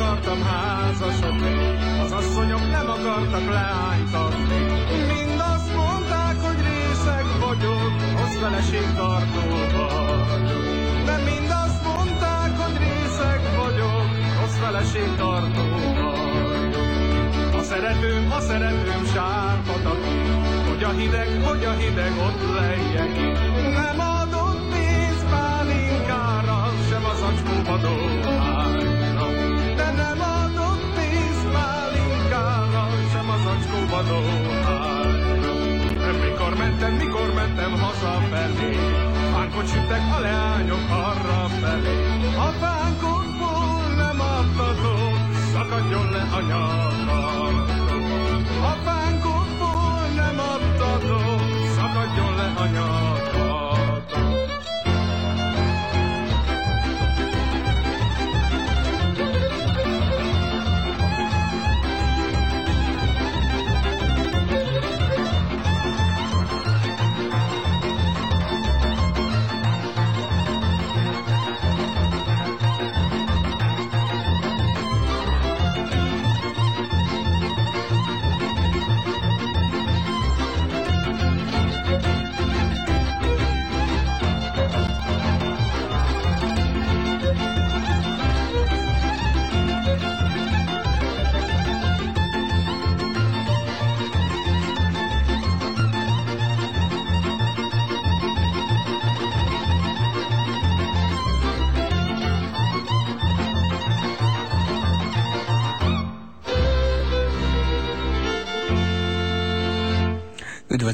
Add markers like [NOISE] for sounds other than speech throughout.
akartam házasodni, az asszonyok nem akartak leányt adni. Mind azt mondták, hogy részeg vagyok, az feleség tartóban. De mind azt mondták, hogy részeg vagyok, az feleség tartóban. A szeretőm, a szeretőm sárpat aki, hogy a hideg, hogy a hideg ott lejjek Nem adott pénz pálinkára, sem az acskóba dolgok. mentem, mikor mentem hazafelé. Fánkot süttek a leányok arra felé. A fánkokból nem adtatok, szakadjon le a nyakam. A fánkokból nem adtatok, szakadjon le a nyakam.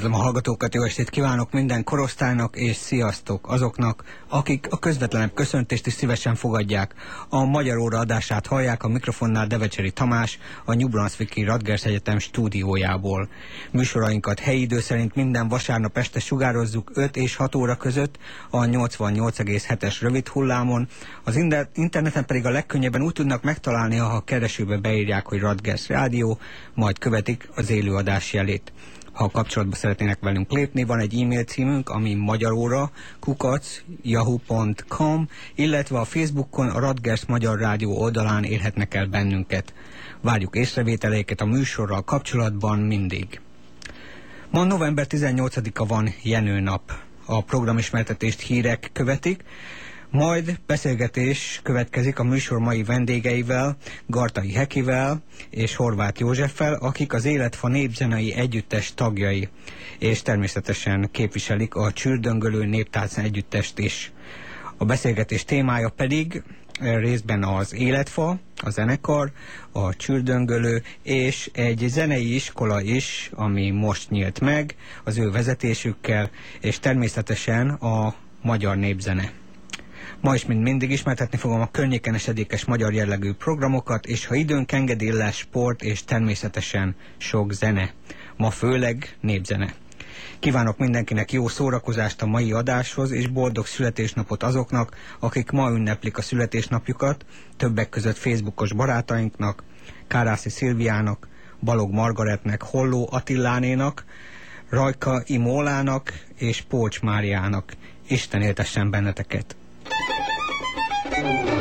Üdvözlöm a hallgatókat, jó estét kívánok minden korosztálynak, és sziasztok azoknak, akik a közvetlenebb köszöntést is szívesen fogadják. A Magyar Óra adását hallják a mikrofonnál Devecseri Tamás, a New Brunswicki Radgers Egyetem stúdiójából. Műsorainkat helyi idő szerint minden vasárnap este sugározzuk 5 és 6 óra között a 88,7-es rövid hullámon, az interneten pedig a legkönnyebben úgy tudnak megtalálni, ha a keresőbe beírják, hogy Radgers Rádió, majd követik az élőadás jelét ha kapcsolatba szeretnének velünk lépni, van egy e-mail címünk, ami magyaróra kukac yahoo.com, illetve a Facebookon a Radgers Magyar Rádió oldalán érhetnek el bennünket. Várjuk észrevételeiket a műsorral kapcsolatban mindig. Ma november 18-a van Jenő nap. A programismertetést hírek követik, majd beszélgetés következik a műsor mai vendégeivel, Gartai Hekivel és Horváth Józseffel, akik az Életfa népzenei együttes tagjai, és természetesen képviselik a Csürdöngölő néptánc együttest is. A beszélgetés témája pedig eh, részben az Életfa, a zenekar, a Csürdöngölő, és egy zenei iskola is, ami most nyílt meg az ő vezetésükkel, és természetesen a magyar népzene. Ma is, mint mindig ismertetni fogom a környéken esedékes magyar jellegű programokat, és ha időnk engedi lesz sport és természetesen sok zene. Ma főleg népzene. Kívánok mindenkinek jó szórakozást a mai adáshoz, és boldog születésnapot azoknak, akik ma ünneplik a születésnapjukat, többek között Facebookos barátainknak, Kárászi Szilviának, Balog Margaretnek, Holló Attilánénak, Rajka Imólának és Pócs Máriának. Isten éltessen benneteket! Thank you.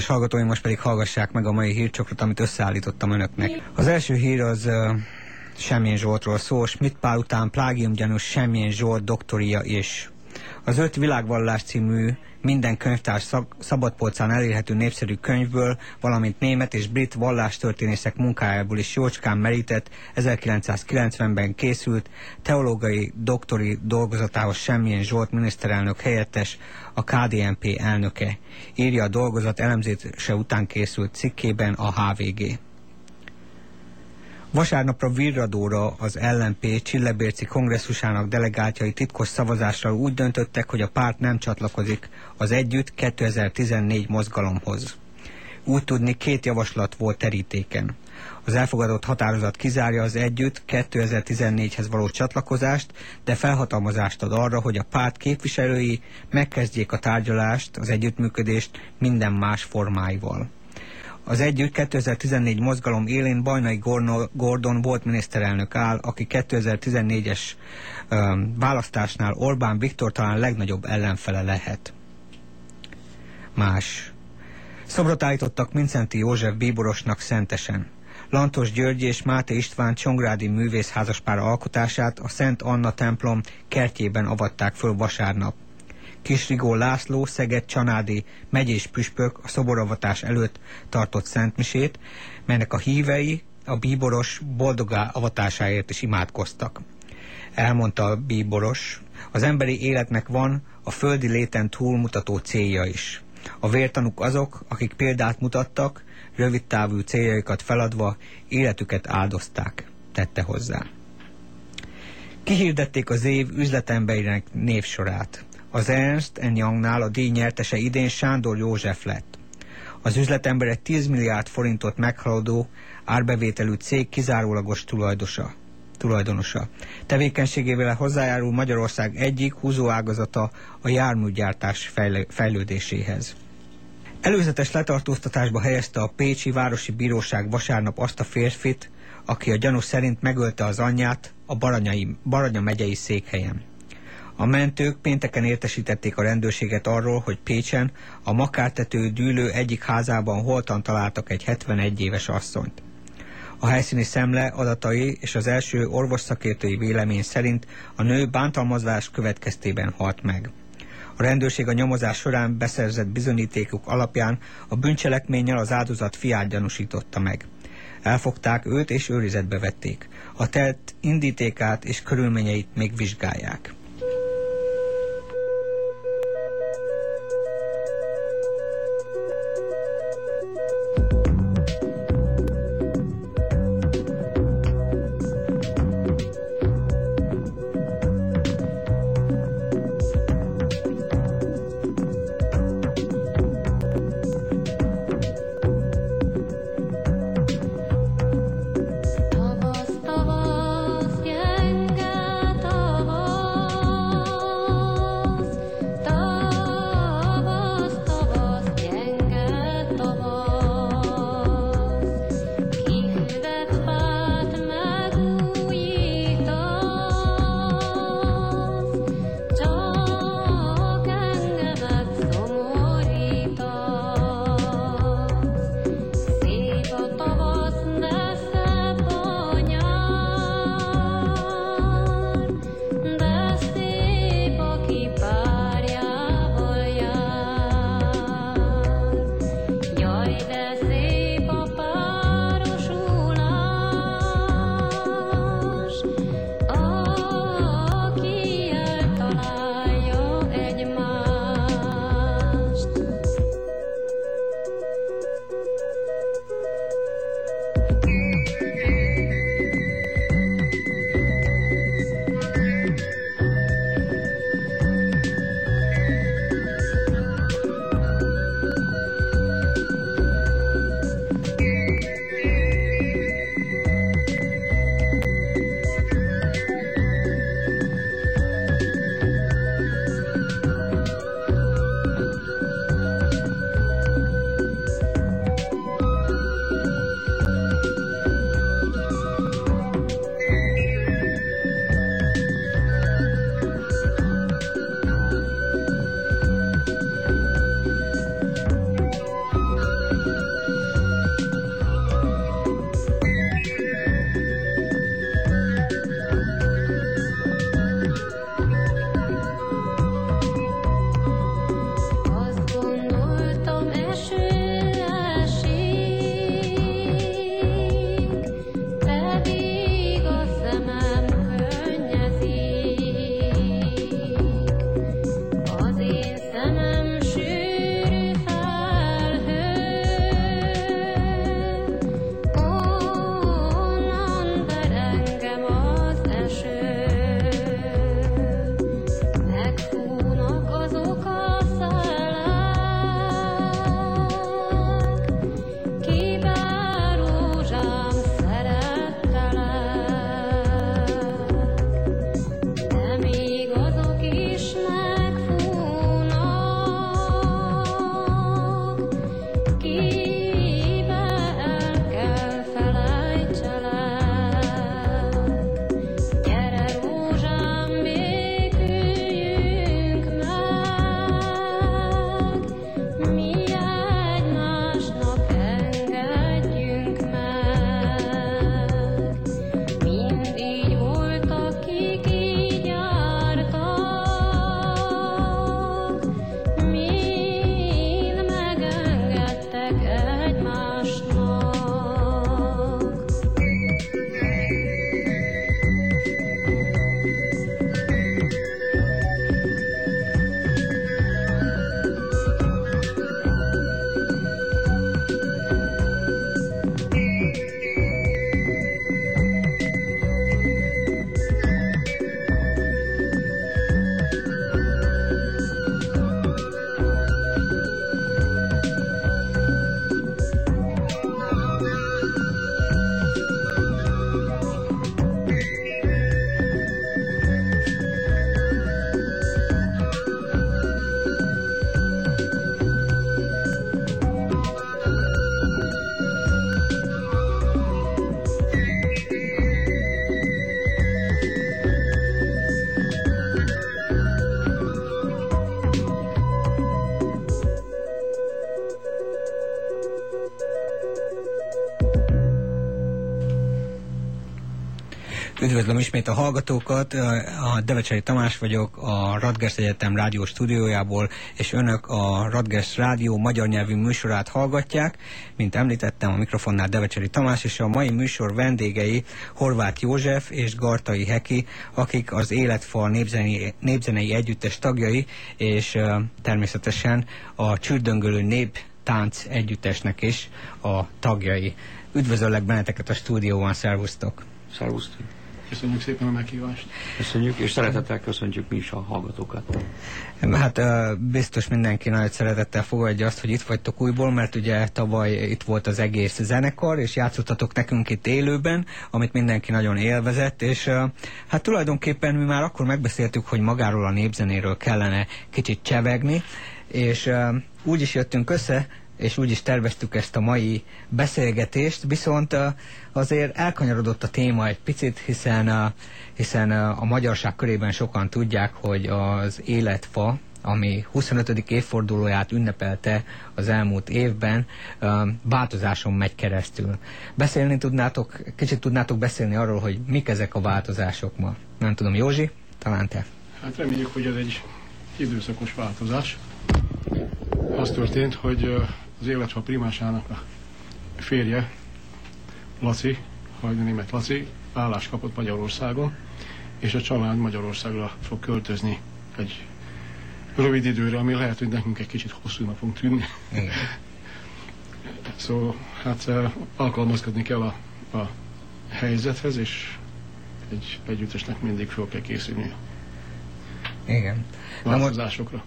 Kedves hallgatóim, most pedig hallgassák meg a mai hírcsokrot, amit összeállítottam önöknek. Az első hír az uh, Semmilyen Zsoltról szól, Schmidt Pál után plágiumgyanús Semmilyen Zsolt doktoria is. Az öt világvallás című minden könyvtár szabadpolcán elérhető népszerű könyvből, valamint német és brit vallástörténészek munkájából is jócskán merített 1990-ben készült teológiai doktori dolgozatához semmilyen Zsolt miniszterelnök helyettes, a KDNP elnöke. Írja a dolgozat elemzése után készült cikkében a HVG. Vasárnapra Virradóra az LNP Csillebérci kongresszusának delegáltjai titkos szavazással úgy döntöttek, hogy a párt nem csatlakozik az Együtt 2014 mozgalomhoz. Úgy tudni két javaslat volt terítéken. Az elfogadott határozat kizárja az Együtt 2014-hez való csatlakozást, de felhatalmazást ad arra, hogy a párt képviselői megkezdjék a tárgyalást, az együttműködést minden más formáival. Az együtt 2014 mozgalom élén Bajnai Gordon volt miniszterelnök áll, aki 2014-es választásnál Orbán Viktor talán legnagyobb ellenfele lehet. Más. Szobrot állítottak Mincenti József bíborosnak szentesen. Lantos György és Máté István Csongrádi művész házaspár alkotását a Szent Anna templom kertjében avatták föl vasárnap. Kisrigó László, Szeged Csanádi megyés püspök a szoboravatás előtt tartott szentmisét, melynek a hívei a bíboros boldogá avatásáért is imádkoztak. Elmondta a bíboros, az emberi életnek van a földi léten túlmutató célja is. A vértanúk azok, akik példát mutattak, rövid távú céljaikat feladva életüket áldozták, tette hozzá. Kihirdették az év üzletemberinek névsorát. Az Ernst Youngnál a díj nyertese idén Sándor József lett. Az üzletember egy 10 milliárd forintot meghaladó árbevételű cég kizárólagos tulajdosa, tulajdonosa. Tevékenységével hozzájárul Magyarország egyik húzóágazata a járműgyártás fejlődéséhez. Előzetes letartóztatásba helyezte a Pécsi Városi Bíróság vasárnap azt a férfit, aki a gyanú szerint megölte az anyját a Baranyai, Baranya megyei székhelyen. A mentők pénteken értesítették a rendőrséget arról, hogy Pécsen a makártető dűlő egyik házában holtan találtak egy 71 éves asszonyt. A helyszíni szemle adatai és az első orvosszakértői vélemény szerint a nő bántalmazás következtében halt meg. A rendőrség a nyomozás során beszerzett bizonyítékok alapján a bűncselekménnyel az áldozat fiát gyanúsította meg. Elfogták őt és őrizetbe vették. A telt indítékát és körülményeit még vizsgálják. Üdvözlöm ismét a hallgatókat, a Devecseri Tamás vagyok, a Radgers Egyetem rádió stúdiójából, és önök a Radgers Rádió magyar nyelvű műsorát hallgatják. Mint említettem, a mikrofonnál Devecseri Tamás, és a mai műsor vendégei Horváth József és Gartai Heki, akik az Életfal népzenei, népzenei együttes tagjai, és természetesen a Csürdöngölő Nép Tánc együttesnek is a tagjai. Üdvözöllek benneteket a stúdióban, szervusztok! Szervusztok! Köszönjük szépen a meghívást. Köszönjük, és szeretettel köszöntjük mi is a hallgatókat. Hát biztos mindenki nagy szeretettel fogadja azt, hogy itt vagytok újból, mert ugye tavaly itt volt az egész zenekar, és játszottatok nekünk itt élőben, amit mindenki nagyon élvezett, és hát tulajdonképpen mi már akkor megbeszéltük, hogy magáról a népzenéről kellene kicsit csevegni, és úgy is jöttünk össze, és úgy is terveztük ezt a mai beszélgetést, viszont azért elkanyarodott a téma egy picit, hiszen, hiszen a magyarság körében sokan tudják, hogy az életfa, ami 25. évfordulóját ünnepelte az elmúlt évben, változáson megy keresztül. Beszélni tudnátok, kicsit tudnátok beszélni arról, hogy mik ezek a változások ma? Nem tudom, Józsi, talán te? Hát reméljük, hogy ez egy időszakos változás. Az történt, hogy az életfa primásának a férje, Laci, Hajdi német Laci, állást kapott Magyarországon, és a család Magyarországra fog költözni egy rövid időre, ami lehet, hogy nekünk egy kicsit hosszú napunk tűnni. [LAUGHS] szóval hát eh, alkalmazkodni kell a, a helyzethez, és egy együttesnek mindig fel kell készülni. Igen. Változásokra.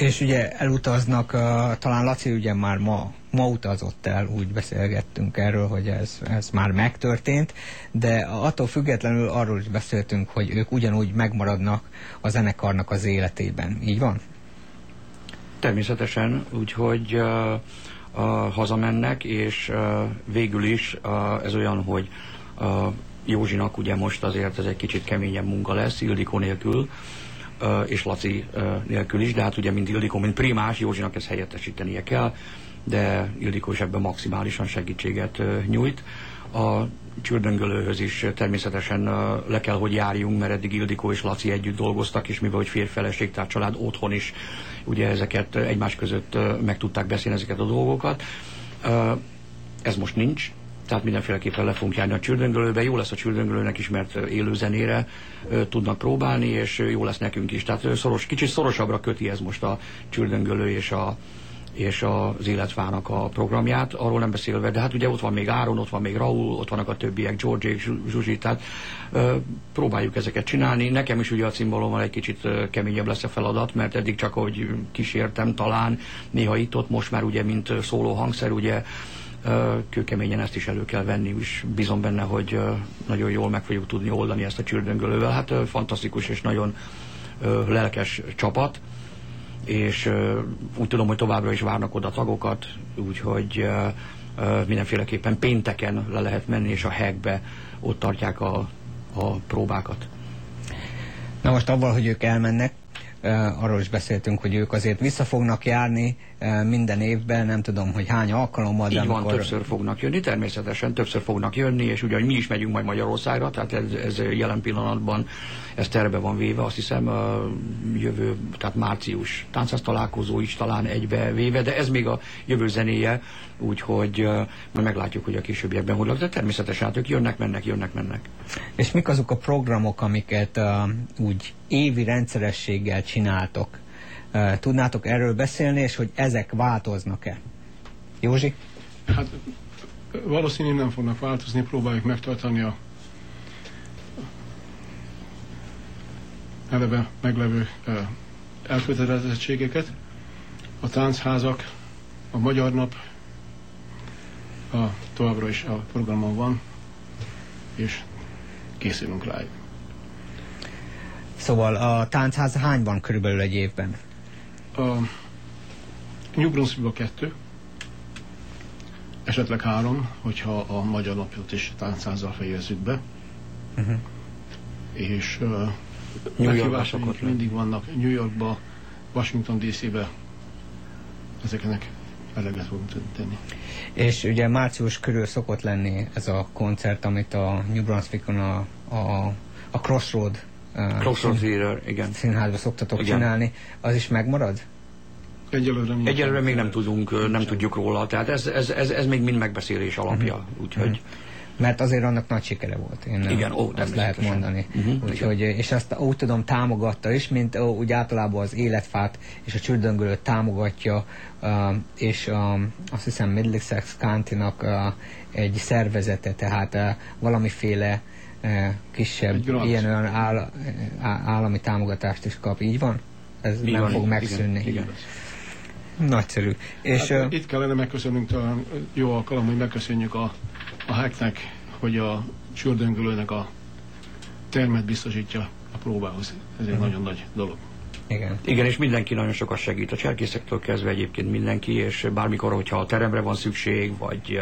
És ugye elutaznak, uh, talán Laci ugye már ma, ma utazott el, úgy beszélgettünk erről, hogy ez, ez már megtörtént, de attól függetlenül arról is beszéltünk, hogy ők ugyanúgy megmaradnak a zenekarnak az életében. Így van? Természetesen, úgyhogy uh, uh, hazamennek, és uh, végül is uh, ez olyan, hogy uh, Józsinak ugye most azért ez egy kicsit keményebb munka lesz, Ildikó nélkül, és Laci nélkül is, de hát ugye mint Ildikó, mint primás, Józsinak ezt helyettesítenie kell, de Ildikó is ebben maximálisan segítséget nyújt. A csürdöngölőhöz is természetesen le kell, hogy járjunk, mert eddig Ildikó és Laci együtt dolgoztak, és mivel hogy férfeleség, tehát család otthon is ugye ezeket egymás között meg tudták beszélni ezeket a dolgokat. Ez most nincs, tehát mindenféleképpen le fogunk járni a csürdöngölőbe. Jó lesz a csürdöngölőnek is, mert élő zenére tudnak próbálni, és jó lesz nekünk is. Tehát szoros, kicsit szorosabbra köti ez most a csürdöngölő és a és az életvának a programját, arról nem beszélve, de hát ugye ott van még Áron, ott van még Raúl, ott vannak a többiek, George, Zsuzsi, tehát ö, próbáljuk ezeket csinálni. Nekem is ugye a cimbalommal egy kicsit keményebb lesz a feladat, mert eddig csak ahogy kísértem talán, néha itt-ott, most már ugye mint szóló hangszer, ugye kőkeményen ezt is elő kell venni, és bízom benne, hogy nagyon jól meg fogjuk tudni oldani ezt a csürdöngölővel. Hát fantasztikus és nagyon lelkes csapat, és úgy tudom, hogy továbbra is várnak oda tagokat, úgyhogy mindenféleképpen pénteken le lehet menni, és a hegbe ott tartják a, a próbákat. Na most abban, hogy ők elmennek, arról is beszéltünk, hogy ők azért vissza fognak járni minden évben, nem tudom, hogy hány alkalommal. Így de van, amikor... többször fognak jönni, természetesen többször fognak jönni, és ugye mi is megyünk majd Magyarországra, tehát ez, ez jelen pillanatban ez terve van véve, azt hiszem a jövő, tehát március táncház találkozó is talán egybe véve, de ez még a jövő zenéje, úgyhogy majd meglátjuk, hogy a későbbiekben hogy de természetesen hát ők jönnek, mennek, jönnek, mennek. És mik azok a programok, amiket uh, úgy évi rendszerességgel csináltok? Tudnátok erről beszélni, és hogy ezek változnak-e? Józsi? Hát valószínűleg nem fognak változni, próbáljuk megtartani a eleve meglevő elkötelezettségeket. A táncházak, a Magyar Nap a, továbbra is a programon van, és készülünk rá. Szóval a táncház hányban körülbelül egy évben? A New Brunswick kettő, esetleg három, hogyha a magyar napot is táncházzal fejezzük be. Uh-huh. És uh, New Yorkba mindig vannak New Yorkba, Washington DC-be ezeknek eleget fogunk tenni. És ugye március körül szokott lenni ez a koncert, amit a New Brunswickon a, a, a Crossroad Crossroad Theater, igen. színházba szoktatok Igen. csinálni. Az is megmarad? Egyelőre, nincs. Egyelőre még nem tudunk, nem tudjuk róla, tehát ez, ez, ez, ez még mind megbeszélés alapja, úgyhogy Mert azért annak nagy sikere volt. Én Igen, ó, azt lehet mondani. Mhm, Úgyhogy, és azt úgy tudom támogatta is, mint ó, úgy általában az életfát és a csürdöngölőt támogatja, uh, és um, azt hiszem Middlesex County-nak uh, egy szervezete, tehát uh, valamiféle uh, kisebb ilyen-olyan áll, állami támogatást is kap. Így van? Ez Így nem van, fog igen, megszűnni. igen. Nagyszerű. És Hát, uh, itt kellene megköszönnünk talán jó alkalom, hogy megköszönjük a, a hacknek, hogy a csürdöngölőnek a termet biztosítja a próbához. Ez egy nagyon nagy dolog. igen. Igen, és mindenki nagyon sokat segít. A cserkészektől kezdve egyébként mindenki, és bármikor, hogyha a teremre van szükség, vagy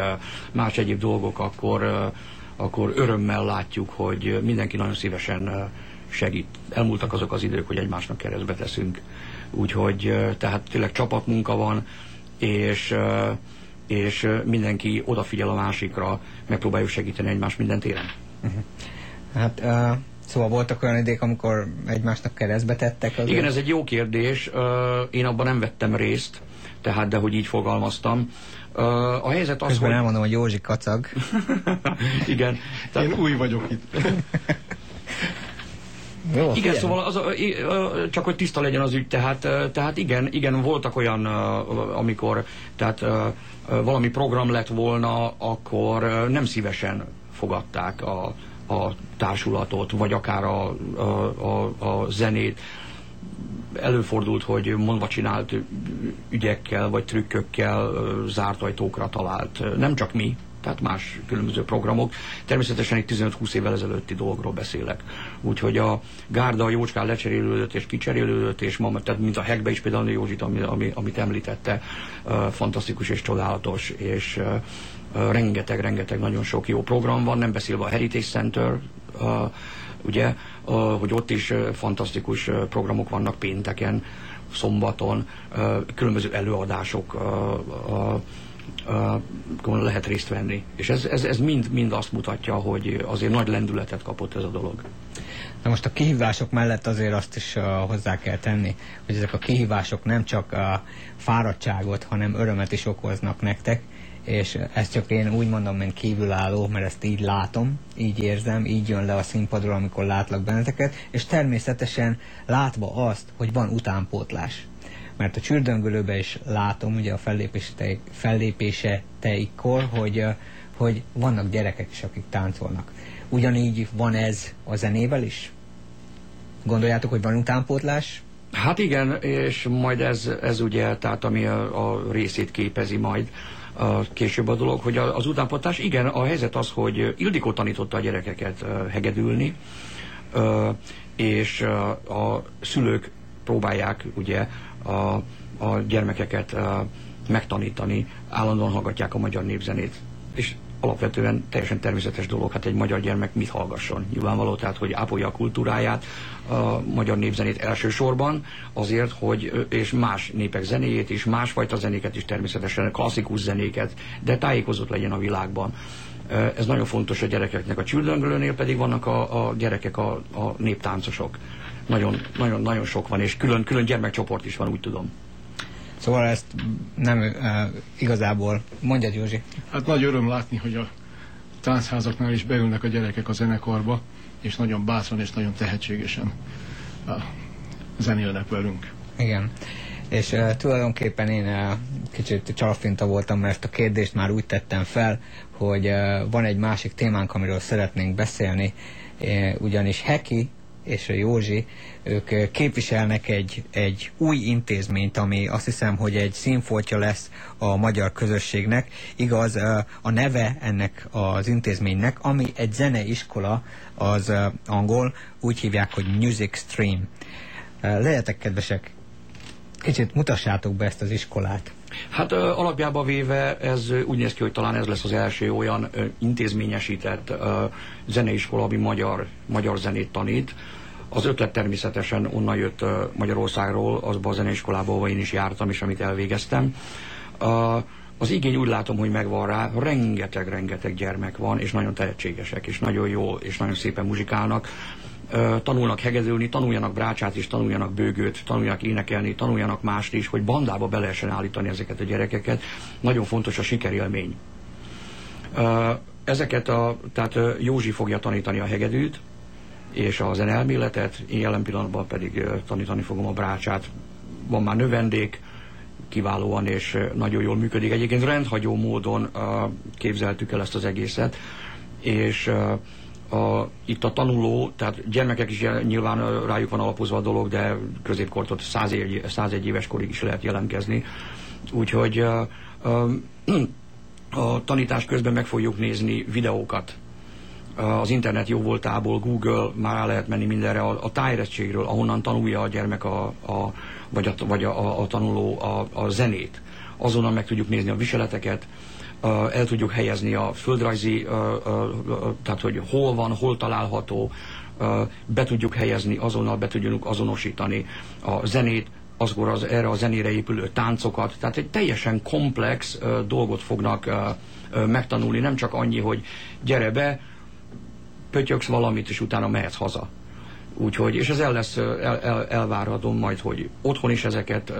más egyéb dolgok, akkor, akkor örömmel látjuk, hogy mindenki nagyon szívesen segít. Elmúltak azok az idők, hogy egymásnak keresztbe teszünk. Úgyhogy eh, tehát tényleg csapatmunka van, és, és mindenki odafigyel a másikra, megpróbáljuk segíteni egymást minden téren. Hát uh, szóval voltak olyan idők, amikor egymásnak keresztbe tettek. Azért. Igen, ez egy jó kérdés. Én abban nem vettem részt, tehát de hogy így fogalmaztam. A helyzet az, Közben hogy... elmondom, hogy Józsi kacag. [LAUGHS] Igen. Én Tehát, új vagyok itt. [LAUGHS] Jó, igen, figyelj. szóval az, csak hogy tiszta legyen az ügy, tehát, tehát igen, igen, voltak olyan, amikor tehát valami program lett volna, akkor nem szívesen fogadták a, a társulatot, vagy akár a, a, a, a zenét. Előfordult, hogy mondva csinált ügyekkel vagy trükkökkel zárt ajtókra talált. Nem csak mi, tehát más különböző programok. Természetesen itt 15-20 évvel ezelőtti dolgokról beszélek. Úgyhogy a gárda a jócskán lecserélődött és kicserélődött, és ma, tehát mint a Hegbe is például Józsit, ami, ami, amit említette, fantasztikus és csodálatos, és ö, ö, rengeteg, rengeteg nagyon sok jó program van, nem beszélve a Heritage Center, ugye, hogy ott is fantasztikus programok vannak pénteken, szombaton, különböző előadások lehet részt venni. És ez, ez, ez mind, mind azt mutatja, hogy azért nagy lendületet kapott ez a dolog. Na most a kihívások mellett azért azt is hozzá kell tenni, hogy ezek a kihívások nem csak a fáradtságot, hanem örömet is okoznak nektek, és ezt csak én úgy mondom, mint kívülálló, mert ezt így látom, így érzem, így jön le a színpadról, amikor látlak benneteket, és természetesen látva azt, hogy van utánpótlás. Mert a csürdöngölőben is látom, ugye a fellépéseteik, fellépéseteikkor, hogy, uh, hogy vannak gyerekek is, akik táncolnak. Ugyanígy van ez a zenével is? Gondoljátok, hogy van utánpótlás? Hát igen, és majd ez, ez ugye, tehát ami a, a részét képezi majd a később a dolog, hogy az utánpotás, igen, a helyzet az, hogy Ildikó tanította a gyerekeket hegedülni, és a szülők próbálják ugye a, a gyermekeket megtanítani, állandóan hallgatják a magyar népzenét. És alapvetően teljesen természetes dolog, hát egy magyar gyermek mit hallgasson. Nyilvánvaló, tehát, hogy ápolja a kultúráját, a magyar népzenét elsősorban, azért, hogy, és más népek zenéjét is, másfajta zenéket is természetesen, klasszikus zenéket, de tájékozott legyen a világban. Ez nagyon fontos a gyerekeknek. A csürdöngölőnél pedig vannak a, a gyerekek, a, a néptáncosok. Nagyon, nagyon, nagyon sok van, és külön, külön gyermekcsoport is van, úgy tudom. Szóval ezt nem uh, igazából, mondjad Józsi. Hát nagy öröm látni, hogy a táncházaknál is beülnek a gyerekek a zenekarba, és nagyon bátran és nagyon tehetségesen zenélnek velünk. Igen. És uh, tulajdonképpen én uh, kicsit csalfinta voltam, mert ezt a kérdést már úgy tettem fel, hogy uh, van egy másik témánk, amiről szeretnénk beszélni, uh, ugyanis Heki és a Józsi, ők képviselnek egy, egy új intézményt, ami azt hiszem, hogy egy színfoltja lesz a magyar közösségnek. Igaz, a neve ennek az intézménynek, ami egy zeneiskola, az angol, úgy hívják, hogy Music Stream. Legyetek kedvesek, kicsit mutassátok be ezt az iskolát. Hát ö, alapjába véve ez úgy néz ki, hogy talán ez lesz az első olyan ö, intézményesített ö, zeneiskola, ami magyar, magyar zenét tanít. Az ötlet természetesen onnan jött Magyarországról, azba a zeneiskolába, ahol én is jártam, és amit elvégeztem. Az igény úgy látom, hogy megvan rá, rengeteg-rengeteg gyermek van, és nagyon tehetségesek, és nagyon jó, és nagyon szépen muzsikálnak. tanulnak hegedülni, tanuljanak brácsát is, tanuljanak bőgőt, tanuljanak énekelni, tanuljanak mást is, hogy bandába be lehessen állítani ezeket a gyerekeket. Nagyon fontos a sikerélmény. ezeket a, tehát Józsi fogja tanítani a hegedűt, és a zenelméletet, én jelen pillanatban pedig tanítani fogom a brácsát. Van már növendék, kiválóan és nagyon jól működik. Egyébként rendhagyó módon képzeltük el ezt az egészet, és a, itt a tanuló, tehát gyermekek is nyilván rájuk van alapozva a dolog, de középkortot 101, 101 éves korig is lehet jelentkezni. Úgyhogy a, [CLEARS THROAT] a, a tanítás közben meg fogjuk nézni videókat az internet jó voltából, Google, már rá lehet menni mindenre, a, a tájérettségről, ahonnan tanulja a gyermek a, a vagy a, vagy a, a, tanuló a, a zenét. Azonnal meg tudjuk nézni a viseleteket, el tudjuk helyezni a földrajzi, tehát hogy hol van, hol található, be tudjuk helyezni, azonnal be tudjuk azonosítani a zenét, azkor az erre a zenére épülő táncokat, tehát egy teljesen komplex dolgot fognak megtanulni, nem csak annyi, hogy gyere be, pötyöksz valamit, és utána mehetsz haza. Úgyhogy, és ez el lesz, el, el, elváradom majd, hogy otthon is ezeket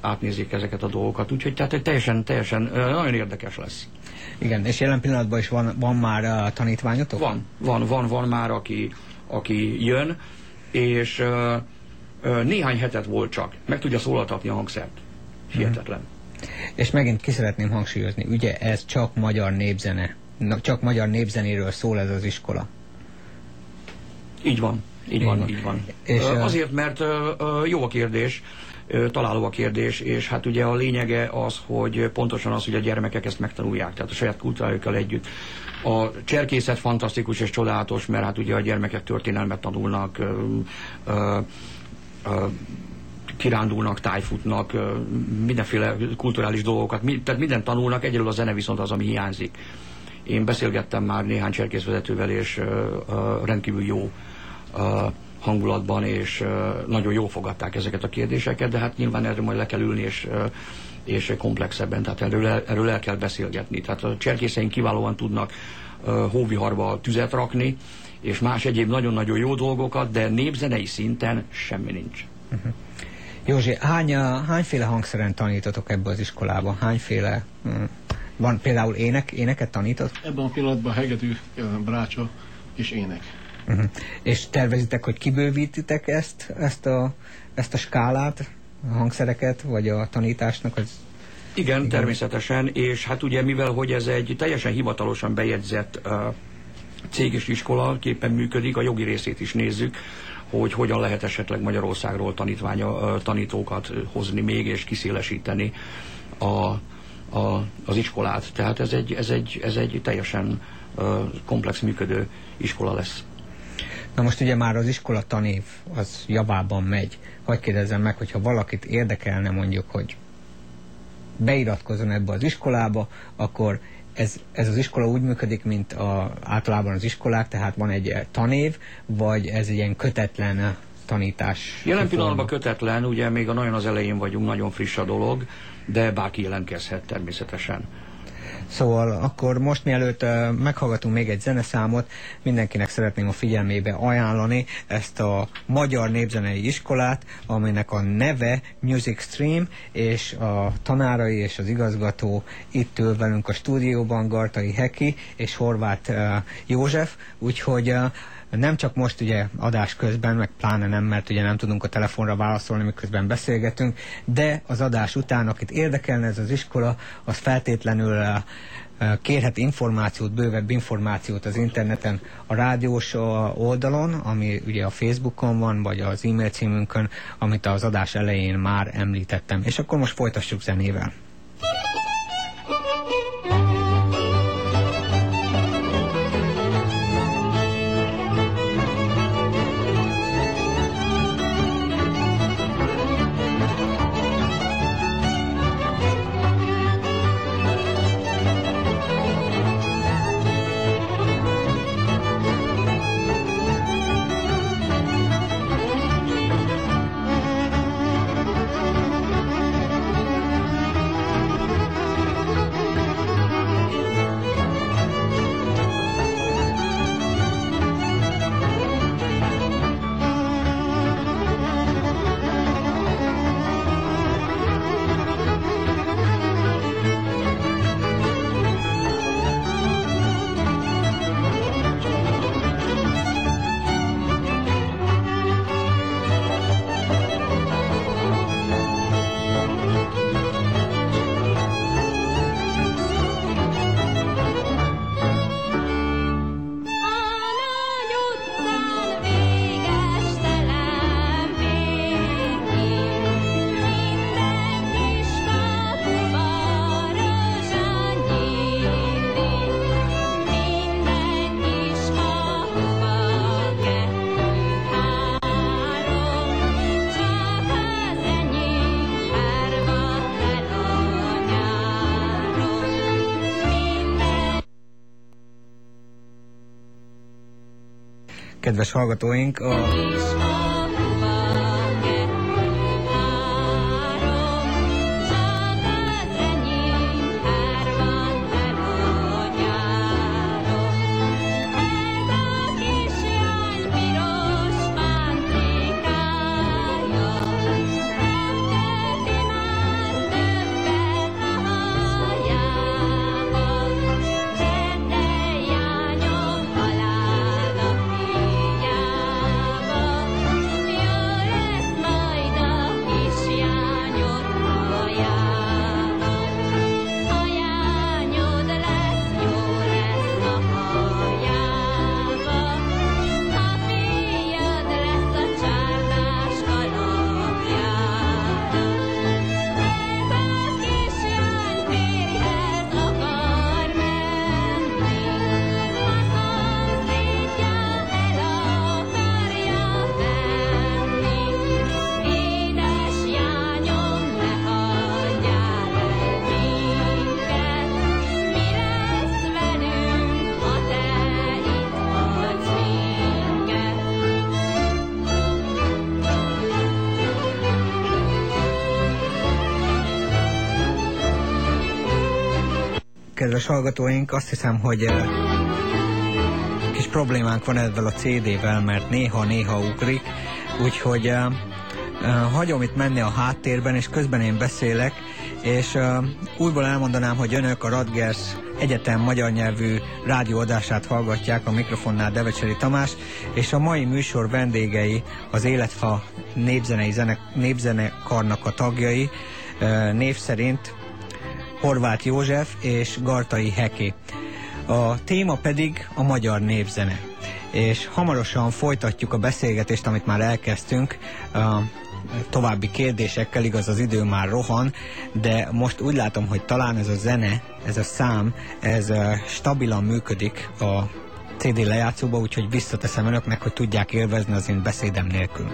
átnézik ezeket a dolgokat. Úgyhogy tehát teljesen, teljesen uh, nagyon érdekes lesz. Igen, és jelen pillanatban is van, van már tanítványotok? Van, van, van, van már, aki, aki jön, és néhány hetet volt csak. Meg tudja szólaltatni a hangszert. Hihetetlen. Hmm. És megint ki szeretném hangsúlyozni, ugye ez csak magyar népzene. Csak magyar népzenéről szól ez az iskola. Így van. Így van, így van. És, Azért, mert jó a kérdés, találó a kérdés, és hát ugye a lényege az, hogy pontosan az, hogy a gyermekek ezt megtanulják, tehát a saját kultúrájukkal együtt. A cserkészet fantasztikus és csodálatos, mert hát ugye a gyermekek történelmet tanulnak, kirándulnak, tájfutnak, mindenféle kulturális dolgokat, tehát minden tanulnak, egyelőre a zene viszont az, ami hiányzik. Én beszélgettem már néhány cserkészvezetővel, és rendkívül jó hangulatban, és nagyon jól fogadták ezeket a kérdéseket, de hát nyilván erről majd le kell ülni, és, és komplexebben, tehát erről, erről el kell beszélgetni. Tehát a cserkészeink kiválóan tudnak hóviharba tüzet rakni, és más egyéb nagyon-nagyon jó dolgokat, de népzenei szinten semmi nincs. Uh-huh. Józsi, hány, hányféle hangszeren tanítotok ebbe az iskolába? Hányféle? Van például ének, éneket tanított? Ebben a pillanatban hegedű, brácsa és ének. Uh-huh. És tervezitek, hogy kibővítitek ezt, ezt a, ezt a skálát, a hangszereket, vagy a tanításnak az igen, Igen, természetesen, és hát ugye mivel, hogy ez egy teljesen hivatalosan bejegyzett uh, cég és iskola képen működik, a jogi részét is nézzük, hogy hogyan lehet esetleg Magyarországról tanítványa, uh, tanítókat hozni még, és kiszélesíteni a, a, az iskolát. Tehát ez egy, ez egy, ez egy teljesen uh, komplex működő iskola lesz. Na most ugye már az iskola tanév az javában megy. Hogy kérdezzem meg, hogyha valakit érdekelne mondjuk, hogy beiratkozzon ebbe az iskolába, akkor ez, ez az iskola úgy működik, mint a, általában az iskolák, tehát van egy tanév, vagy ez egy ilyen kötetlen tanítás? Jelen pillanatban kötetlen, ugye még a nagyon az elején vagyunk, nagyon friss a dolog, de bárki jelentkezhet természetesen. Szóval akkor most mielőtt meghallgatunk még egy zeneszámot, mindenkinek szeretném a figyelmébe ajánlani ezt a Magyar Népzenei Iskolát, aminek a neve Music Stream, és a tanárai és az igazgató itt ül velünk a stúdióban, Gartai Heki és Horváth József, úgyhogy nem csak most ugye adás közben, meg pláne nem, mert ugye nem tudunk a telefonra válaszolni, miközben beszélgetünk, de az adás után, akit érdekelne ez az iskola, az feltétlenül kérhet információt, bővebb információt az interneten a rádiós oldalon, ami ugye a Facebookon van, vagy az e-mail címünkön, amit az adás elején már említettem. És akkor most folytassuk zenével. Kedves hallgatóink, a kedves hallgatóink, azt hiszem, hogy uh, kis problémánk van ezzel a CD-vel, mert néha-néha ugrik, úgyhogy uh, uh, hagyom itt menni a háttérben, és közben én beszélek, és újból elmondanám, hogy önök a Radgers Egyetem magyar nyelvű rádióadását hallgatják a mikrofonnál Devecseri Tamás, és a mai műsor vendégei az Életfa népzenei zene, népzenekarnak a tagjai, név szerint Horváth József és Gartai Heki. A téma pedig a magyar népzene. És hamarosan folytatjuk a beszélgetést, amit már elkezdtünk, további kérdésekkel, igaz az idő már rohan, de most úgy látom, hogy talán ez a zene, ez a szám, ez stabilan működik a CD lejátszóba, úgyhogy visszateszem önöknek, hogy tudják élvezni az én beszédem nélkül.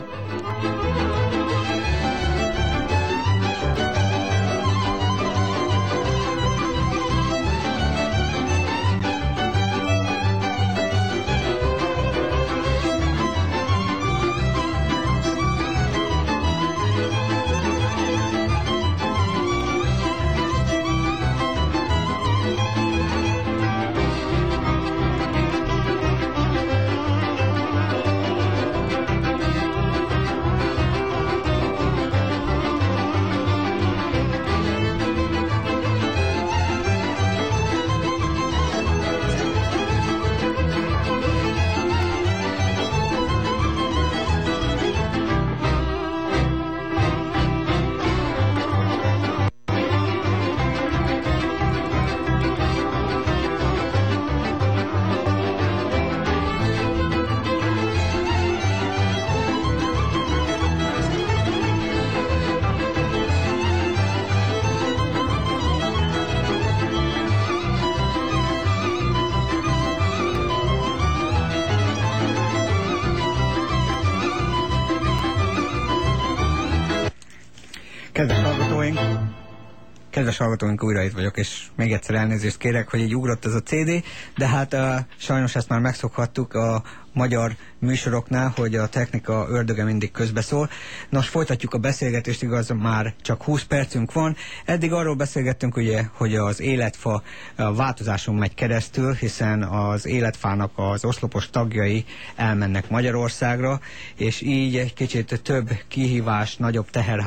English Kedves hallgatóink, újra itt vagyok, és még egyszer elnézést kérek, hogy így ugrott ez a CD, de hát uh, sajnos ezt már megszokhattuk a magyar műsoroknál, hogy a technika ördöge mindig közbeszól. Nos, folytatjuk a beszélgetést, igaz, már csak 20 percünk van. Eddig arról beszélgettünk, ugye, hogy az életfa változáson megy keresztül, hiszen az életfának az oszlopos tagjai elmennek Magyarországra, és így egy kicsit több kihívás, nagyobb teher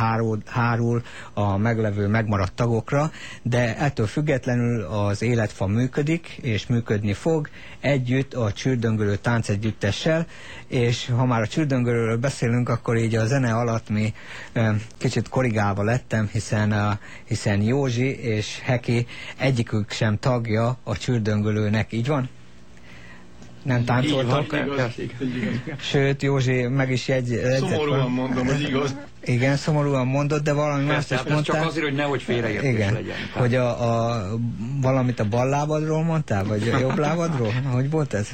hárul a meglevő, megmaradt tagokra, de ettől függetlenül az életfa működik, és működni fog, együtt a csürdöngölő táncegyüttessel, és ha már a csürdöngölőről beszélünk, akkor így a zene alatt mi kicsit korrigálva lettem, hiszen, hiszen Józsi és Heki egyikük sem tagja a csürdöngölőnek, így van? Nem táncoltak. Igaz, Sőt, Józsi meg is jegy, jegyzett. Szomorúan mondom, hogy igaz. Igen, szomorúan mondott, de valami más is mondtál. Csak azért, hogy nehogy félreértés Igen. legyen. Tehát. Hogy a, a, valamit a bal lábadról mondtál, vagy a jobb lábadról? [LAUGHS] Hogy volt ez?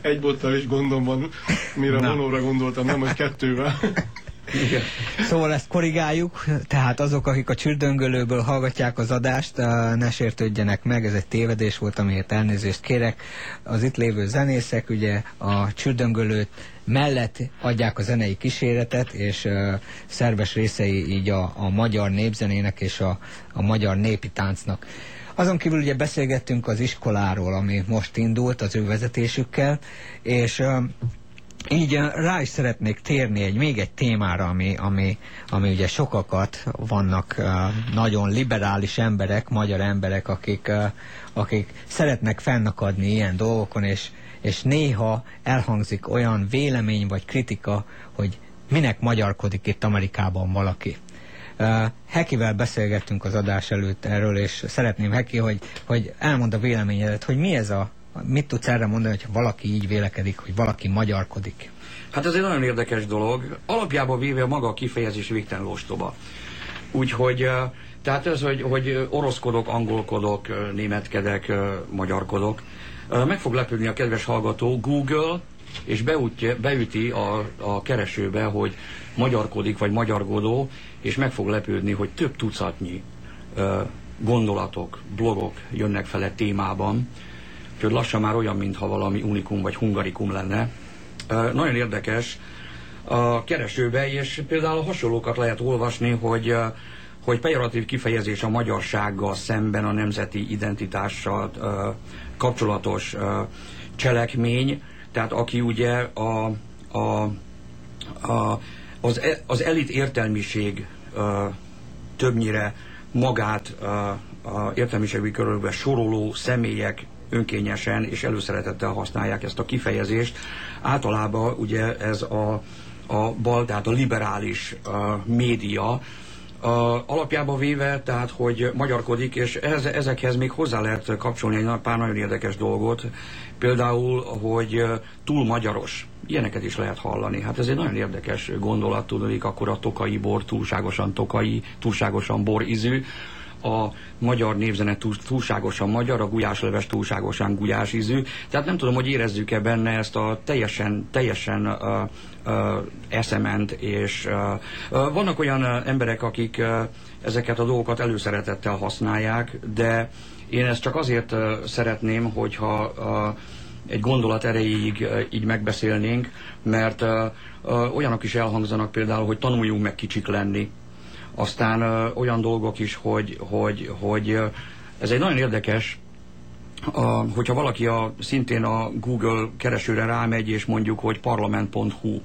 Egy bottal is gondom van, mire Na. vonóra gondoltam, nem, hogy kettővel. [LAUGHS] Igen. Szóval ezt korrigáljuk, tehát azok, akik a csürdöngölőből hallgatják az adást, ne sértődjenek meg, ez egy tévedés volt, amiért elnézést kérek. Az itt lévő zenészek ugye a csürdöngölőt mellett adják a zenei kíséretet, és uh, szerves részei így a, a magyar népzenének és a, a magyar népi táncnak. Azon kívül ugye beszélgettünk az iskoláról, ami most indult az ő vezetésükkel, és uh, így rá is szeretnék térni egy, még egy témára, ami, ami, ami ugye sokakat vannak uh, nagyon liberális emberek, magyar emberek, akik, uh, akik szeretnek fennakadni ilyen dolgokon, és, és néha elhangzik olyan vélemény vagy kritika, hogy minek magyarkodik itt Amerikában valaki. Uh, Hekivel beszélgettünk az adás előtt erről, és szeretném Heki, hogy, hogy elmond a véleményedet, hogy mi ez a mit tudsz erre mondani, hogy valaki így vélekedik, hogy valaki magyarkodik? Hát ez egy nagyon érdekes dolog. Alapjában véve maga a kifejezés végtelen lostoba. Úgyhogy tehát ez, hogy, hogy oroszkodok, angolkodok, németkedek, magyarkodok. Meg fog lepődni a kedves hallgató Google, és beütje, beüti a, a keresőbe, hogy magyarkodik vagy magyargodó, és meg fog lepődni, hogy több tucatnyi gondolatok, blogok jönnek fele témában, Úgyhogy lassan már olyan, mintha valami unikum vagy hungarikum lenne. Nagyon érdekes a keresőbe, és például hasonlókat lehet olvasni, hogy hogy pejoratív kifejezés a magyarsággal szemben a nemzeti identitással kapcsolatos cselekmény, tehát aki ugye a, a, a, az, e, az elit értelmiség többnyire magát a értelmiségi körülbelül soroló személyek önkényesen és előszeretettel használják ezt a kifejezést. Általában ugye ez a, a bal, tehát a liberális a média, a, alapjába véve, tehát hogy magyarkodik, és ez, ezekhez még hozzá lehet kapcsolni egy pár nagyon érdekes dolgot, például, hogy túl magyaros. Ilyeneket is lehet hallani. Hát ez egy nagyon érdekes gondolat, tudnék, akkor a tokai bor túlságosan tokai, túlságosan bor ízű, a magyar névzene túlságosan magyar, a gulyásleves túlságosan gulyás ízű. Tehát nem tudom, hogy érezzük-e benne ezt a teljesen, teljesen uh, uh, eszement, és uh, uh, vannak olyan emberek, akik uh, ezeket a dolgokat előszeretettel használják, de én ezt csak azért uh, szeretném, hogyha uh, egy gondolat erejéig uh, így megbeszélnénk, mert uh, uh, olyanok is elhangzanak például, hogy tanuljunk meg kicsik lenni, aztán ö, olyan dolgok is, hogy, hogy, hogy ö, ez egy nagyon érdekes, a, hogyha valaki a, szintén a Google keresőre rámegy, és mondjuk, hogy parlament.hu,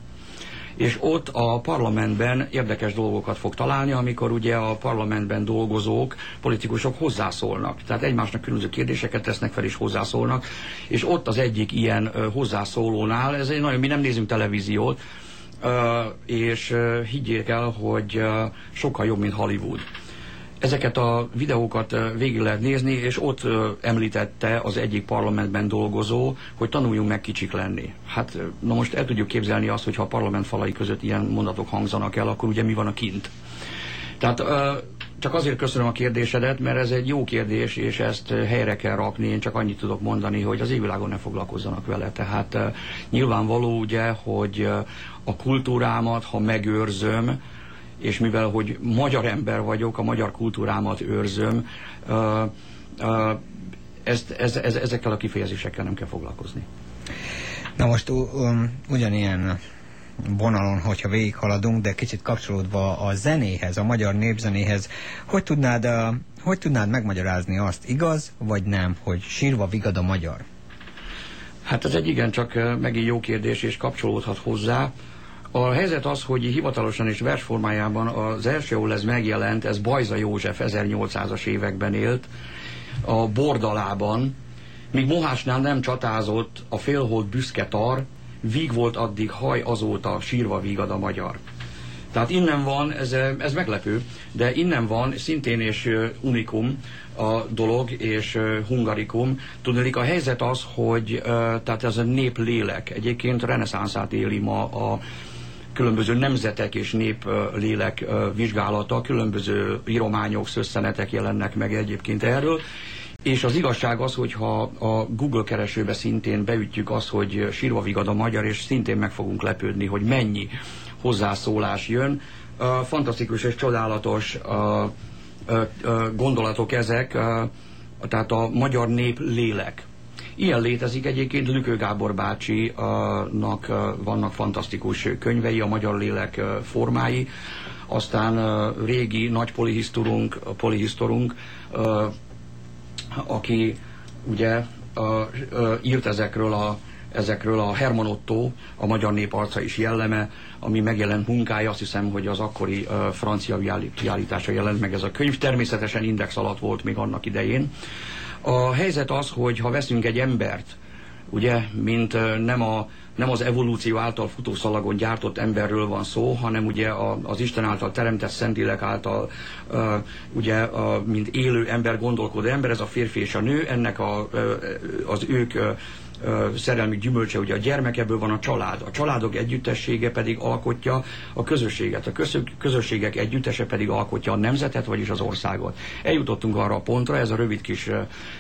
és ott a parlamentben érdekes dolgokat fog találni, amikor ugye a parlamentben dolgozók, politikusok hozzászólnak. Tehát egymásnak különböző kérdéseket tesznek fel és hozzászólnak, és ott az egyik ilyen hozzászólónál, ez egy nagyon, mi nem nézünk televíziót, és higgyék el, hogy sokkal jobb, mint Hollywood. Ezeket a videókat végig lehet nézni, és ott említette az egyik parlamentben dolgozó, hogy tanuljunk meg kicsik lenni. Hát na most el tudjuk képzelni azt, hogy ha a parlament falai között ilyen mondatok hangzanak el, akkor ugye mi van a kint. Tehát csak azért köszönöm a kérdésedet, mert ez egy jó kérdés, és ezt helyre kell rakni. Én csak annyit tudok mondani, hogy az égvilágon ne foglalkozzanak vele. Tehát nyilvánvaló ugye, hogy a kultúrámat, ha megőrzöm, és mivel, hogy magyar ember vagyok, a magyar kultúrámat őrzöm, ezt, ez, ez, ezekkel a kifejezésekkel nem kell foglalkozni. Na most um, ugyanilyen vonalon, hogyha végighaladunk, de kicsit kapcsolódva a zenéhez, a magyar népzenéhez, hogy tudnád, hogy tudnád megmagyarázni azt, igaz vagy nem, hogy sírva vigad a magyar? Hát ez egy igen, csak megint jó kérdés, és kapcsolódhat hozzá. A helyzet az, hogy hivatalosan és versformájában az első, ahol ez megjelent, ez Bajza József 1800-as években élt, a Bordalában, míg Mohásnál nem csatázott a félhold büszke tar, víg volt addig, haj azóta, sírva vígad a magyar. Tehát innen van, ez, ez meglepő, de innen van szintén és unikum a dolog, és hungarikum. Tudnék, a helyzet az, hogy tehát ez a néplélek egyébként reneszánszát éli ma a különböző nemzetek és néplélek vizsgálata, különböző írományok, szösszenetek jelennek meg egyébként erről, és az igazság az, hogyha a Google keresőbe szintén beütjük azt, hogy sírva vigad a magyar, és szintén meg fogunk lepődni, hogy mennyi hozzászólás jön. Fantasztikus és csodálatos gondolatok ezek, tehát a magyar nép lélek. Ilyen létezik egyébként, Lükő Gábor bácsinak vannak fantasztikus könyvei, a magyar lélek formái, aztán régi nagy polihisztorunk, polihisztorunk aki ugye írt ezekről a ezekről a Herman Otto, a magyar nép arca is jelleme, ami megjelent munkája, azt hiszem, hogy az akkori uh, francia kiállítása jelent meg ez a könyv. Természetesen index alatt volt még annak idején. A helyzet az, hogy ha veszünk egy embert, ugye, mint nem, a, nem az evolúció által futószalagon gyártott emberről van szó, hanem ugye a, az Isten által teremtett Szentlélek által uh, ugye, a, mint élő ember, gondolkodó ember, ez a férfi és a nő, ennek a, az ők szerelmi gyümölcse, ugye a gyermek, ebből van a család. A családok együttessége pedig alkotja a közösséget. A közösségek együttese pedig alkotja a nemzetet, vagyis az országot. Eljutottunk arra a pontra, ez a rövid kis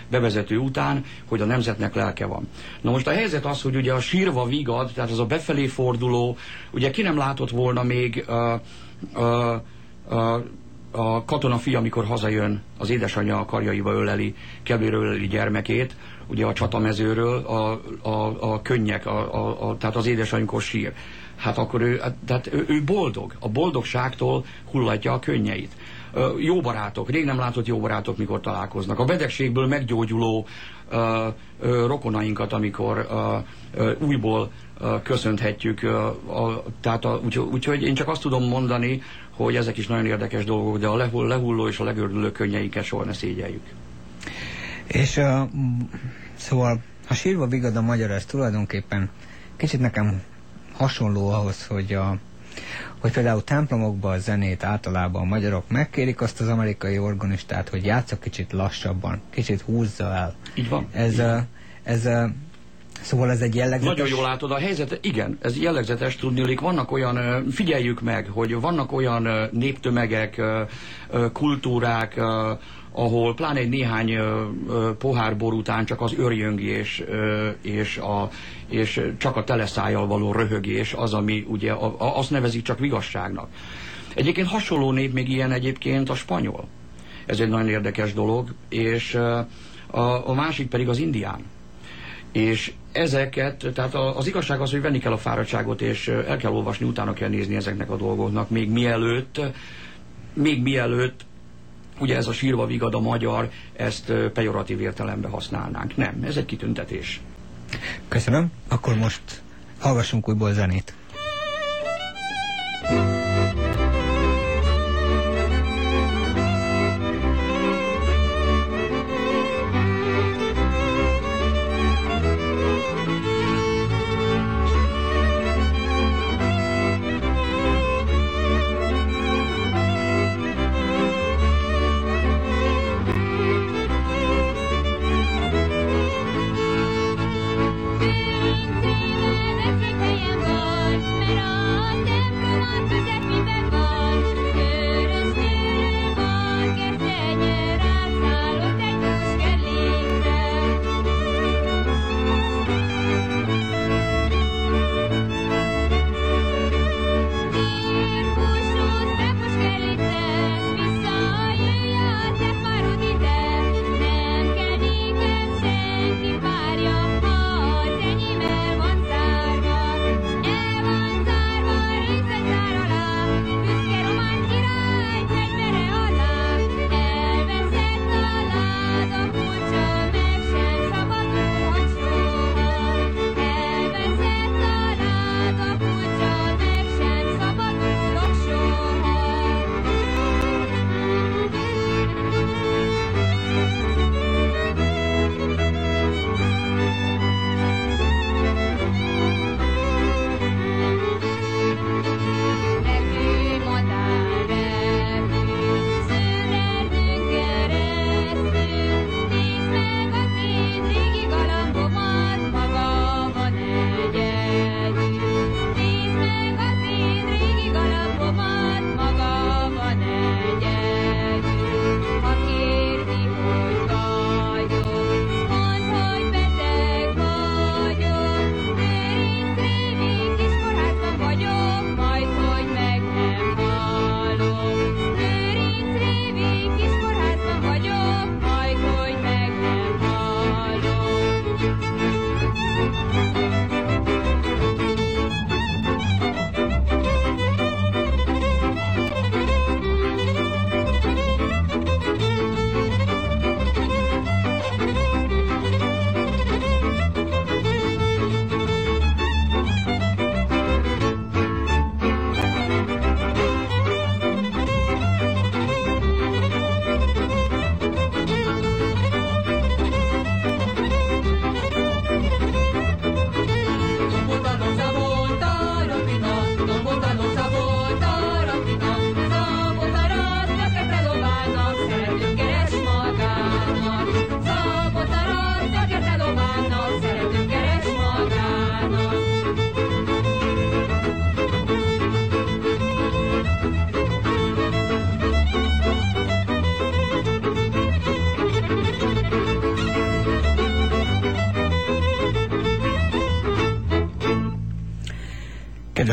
bevezető után, hogy a nemzetnek lelke van. Na most a helyzet az, hogy ugye a sírva vigad, tehát az a befelé forduló, ugye ki nem látott volna még uh, uh, uh, a katona fia, amikor hazajön, az édesanyja a karjaiba öleli, kebléről öleli gyermekét, ugye a csatamezőről a, a, a könnyek, a, a, a, tehát az édesanyjukor sír. Hát akkor ő, hát, tehát ő, ő boldog. A boldogságtól hullatja a könnyeit. Jó barátok, rég nem látott jó barátok, mikor találkoznak. A betegségből meggyógyuló uh, uh, rokonainkat, amikor uh, újból köszönhetjük. A, tehát a, úgyhogy úgy, én csak azt tudom mondani, hogy ezek is nagyon érdekes dolgok, de a lehulló és a legördülő könnyeiket soha ne szégyeljük. És uh, szóval a sírva vigad a magyar, ez tulajdonképpen kicsit nekem hasonló ahhoz, hogy a hogy például templomokban a zenét általában a magyarok megkérik azt az amerikai organistát, hogy játsza kicsit lassabban, kicsit húzza el. Így van. Ez, Így van. ez, ez Szóval ez egy jellegzetes... Nagyon jól látod a helyzet, igen, ez jellegzetes tudnilik. Vannak olyan, figyeljük meg, hogy vannak olyan néptömegek, kultúrák, ahol pláne egy néhány ö, pohár bor után csak az örjöngés és, a, és csak a teleszájjal való röhögés az, ami ugye a, a, azt nevezik csak vigasságnak. Egyébként hasonló nép még ilyen egyébként a spanyol. Ez egy nagyon érdekes dolog, és a, a másik pedig az indián. És ezeket, tehát az igazság az, hogy venni kell a fáradtságot, és el kell olvasni, utána kell nézni ezeknek a dolgoknak, még mielőtt, még mielőtt ugye ez a sírva vigad a magyar, ezt pejoratív értelemben használnánk. Nem, ez egy kitüntetés. Köszönöm. Akkor most hallgassunk újból zenét. thank you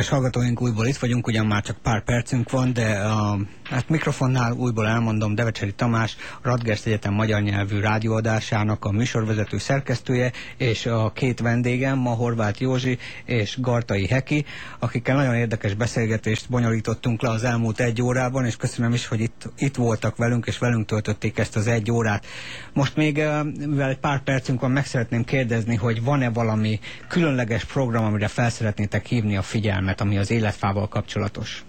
Kedves hallgatóink, újból itt vagyunk, ugyan már csak pár percünk van, de a hát mikrofonnál újból elmondom, Devecseri Tamás, Radgers Egyetem magyar nyelvű rádióadásának a műsorvezető szerkesztője, és a két vendégem, ma Horváth Józsi és Gartai Heki, akikkel nagyon érdekes beszélgetést bonyolítottunk le az elmúlt egy órában, és köszönöm is, hogy itt, itt voltak velünk, és velünk töltötték ezt az egy órát. Most még, mivel egy pár percünk van, meg szeretném kérdezni, hogy van-e valami különleges program, amire fel szeretnétek hívni a figyelmet, ami az életfával kapcsolatos?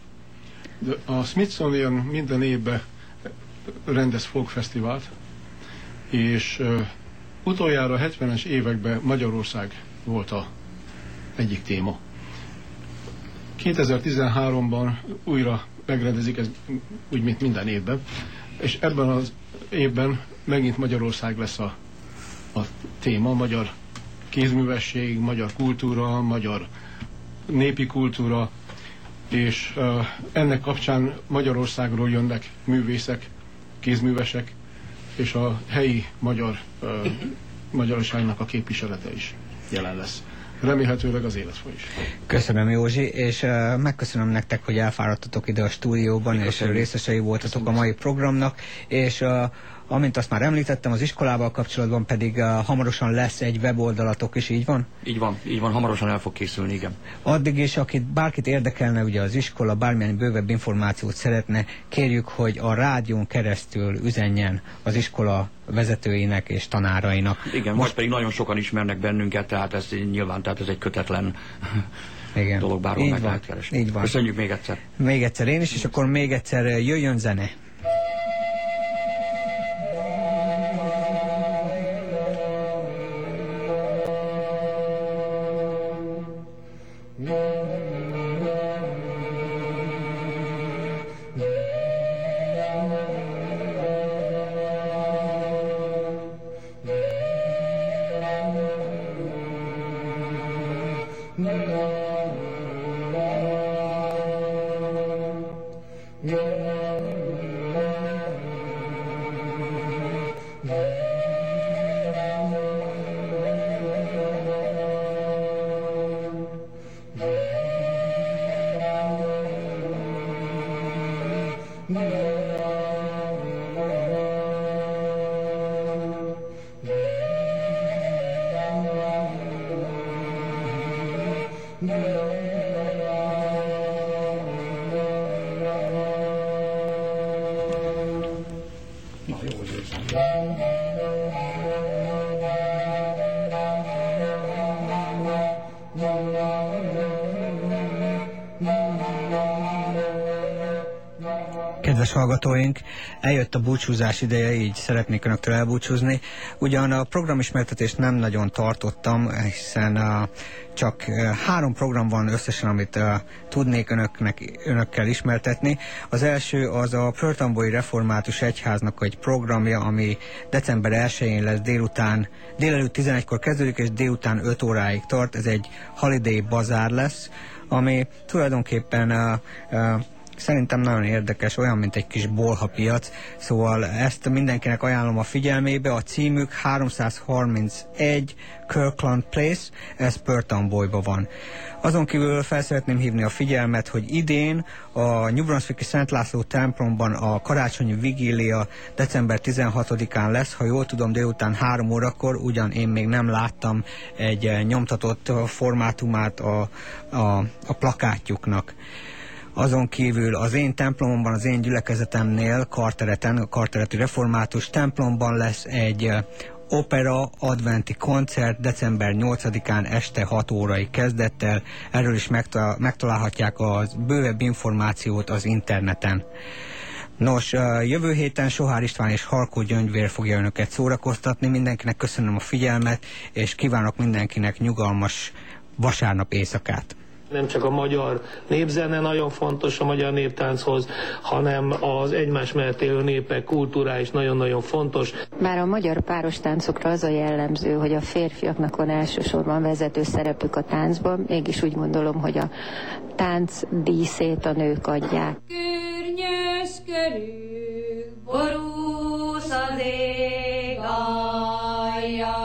De a Smithsonian minden évben rendez folkfesztivált, és uh, utoljára a 70-es években Magyarország volt a egyik téma. 2013-ban újra megrendezik ez úgy, mint minden évben, és ebben az évben megint Magyarország lesz a, a téma, magyar kézművesség, magyar kultúra, magyar népi kultúra, és ennek kapcsán Magyarországról jönnek művészek, kézművesek, és a helyi magyar magyarságnak a képviselete is jelen lesz. Remélhetőleg az életfoly is. Köszönöm Józsi, és uh, megköszönöm nektek, hogy elfáradtatok ide a stúdióban, Köszönöm. és részesei voltatok Köszönöm. a mai programnak, és uh, Amint azt már említettem, az iskolával kapcsolatban pedig uh, hamarosan lesz egy weboldalatok is, így van? Így van, így van, hamarosan el fog készülni, igen. Addig is, akit bárkit érdekelne ugye az iskola, bármilyen bővebb információt szeretne, kérjük, hogy a rádión keresztül üzenjen az iskola vezetőinek és tanárainak. Igen, most pedig nagyon sokan ismernek bennünket, tehát ez nyilván tehát ez egy kötetlen igen. dolog, bárhol meg van. lehet keresni. Így van. Köszönjük még egyszer. Még egyszer én is, és akkor még egyszer jöjjön zene. Hallgatóink, eljött a búcsúzás ideje, így szeretnék önöktől elbúcsúzni. Ugyan a programismertetést nem nagyon tartottam, hiszen uh, csak uh, három program van összesen, amit uh, tudnék önöknek, önökkel ismertetni. Az első az a Pörtambói Református Egyháznak egy programja, ami december 1-én lesz délután, délelőtt 11-kor kezdődik, és délután 5 óráig tart. Ez egy holiday bazár lesz, ami tulajdonképpen uh, uh, Szerintem nagyon érdekes, olyan, mint egy kis bolhapiac, szóval ezt mindenkinek ajánlom a figyelmébe. A címük 331 Kirkland Place, ez Pörtambolyba van. Azon kívül fel szeretném hívni a figyelmet, hogy idén a New Brunswicki Szent László templomban a karácsonyi vigília december 16-án lesz, ha jól tudom, délután 3 órakor, ugyan én még nem láttam egy nyomtatott formátumát a, a, a plakátjuknak. Azon kívül az én templomomban, az én gyülekezetemnél, Kartereten, a Kartereti Református templomban lesz egy opera adventi koncert december 8-án este 6 órai kezdettel. Erről is megtalálhatják a bővebb információt az interneten. Nos, jövő héten Sohár István és Halkó Gyöngyvér fogja önöket szórakoztatni. Mindenkinek köszönöm a figyelmet, és kívánok mindenkinek nyugalmas vasárnap éjszakát. Nem csak a magyar népzene nagyon fontos a magyar néptánchoz, hanem az egymás mellett élő népek kultúrá is nagyon-nagyon fontos. Már a magyar páros táncokra az a jellemző, hogy a férfiaknak van elsősorban vezető szerepük a táncban, mégis úgy gondolom, hogy a tánc díszét a nők adják. Környös körül, borús az ég alja,